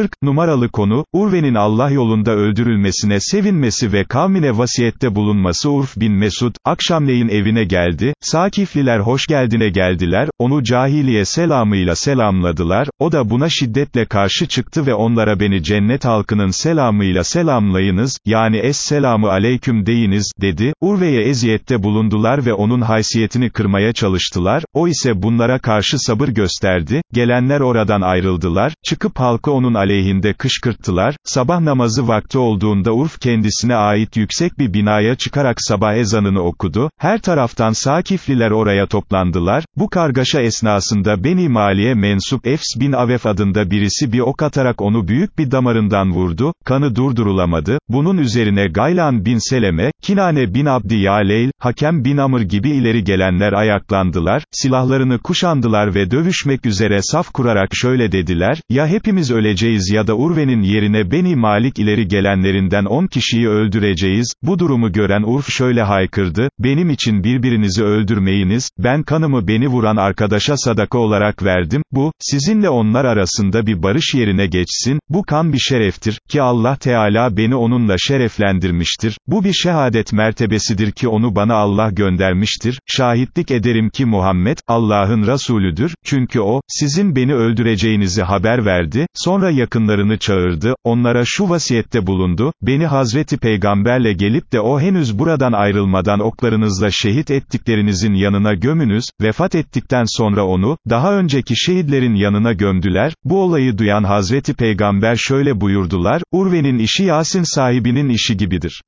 40, numaralı konu, Urve'nin Allah yolunda öldürülmesine sevinmesi ve kavmine vasiyette bulunması. Urf bin Mesud, akşamleyin evine geldi, Sakifliler hoş geldine geldiler, onu cahiliye selamıyla selamladılar, o da buna şiddetle karşı çıktı ve onlara beni cennet halkının selamıyla selamlayınız, yani es-selamı aleyküm deyiniz, dedi, Urve'ye eziyette bulundular ve onun haysiyetini kırmaya çalıştılar, o ise bunlara karşı sabır gösterdi, gelenler oradan ayrıldılar, çıkıp halkı onun aleyhinde kışkırttılar, sabah namazı vakti olduğunda Urf kendisine ait yüksek bir binaya çıkarak sabah ezanını okudu, her taraftan Sakifliler oraya toplandılar, bu kargaşa esnasında Beni Mali'ye mensup Efs bin Avef adında birisi bir ok atarak onu büyük bir damarından vurdu, kanı durdurulamadı, bunun üzerine Gaylan bin Seleme, Kinane bin Abdi Yaleyl, Hakem bin Amr gibi ileri gelenler ayaklandılar, silahlarını kuşandılar ve dövüşmek üzere saf kurarak şöyle dediler, ya hepimiz öleceğiz ya da Urve'nin yerine Beni Malik ileri gelenlerinden on kişiyi öldüreceğiz, bu durumu gören Urf şöyle haykırdı, benim için birbirinizi öldürmeyiniz, ben kanımı beni vuran arkadaşa sadaka olarak verdim, bu, sizinle onlar arasında bir barış yerine geçsin, bu kan bir şereftir, ki Allah Teala beni onunla şereflendirmiştir, bu bir şehadet mertebesidir ki onu bana Allah göndermiştir, şahitlik ederim ki Muhammed, Allah'ın Resulüdür, çünkü o, sizin beni öldüreceğinizi haber verdi, sonra yakınlarını çağırdı, onlara şu vasiyette bulundu, beni Hazreti Peygamberle gelip de o henüz buradan ayrılmadan oklarınızla şehit ettiklerinizin yanına gömünüz, vefat ettikten sonra onu, daha önceki şehitlerin yanına gömdüler, bu olayı duyan Hazreti Peygamber şöyle buyurdular, Urve'nin işi Yasin sahibinin işi gibidir.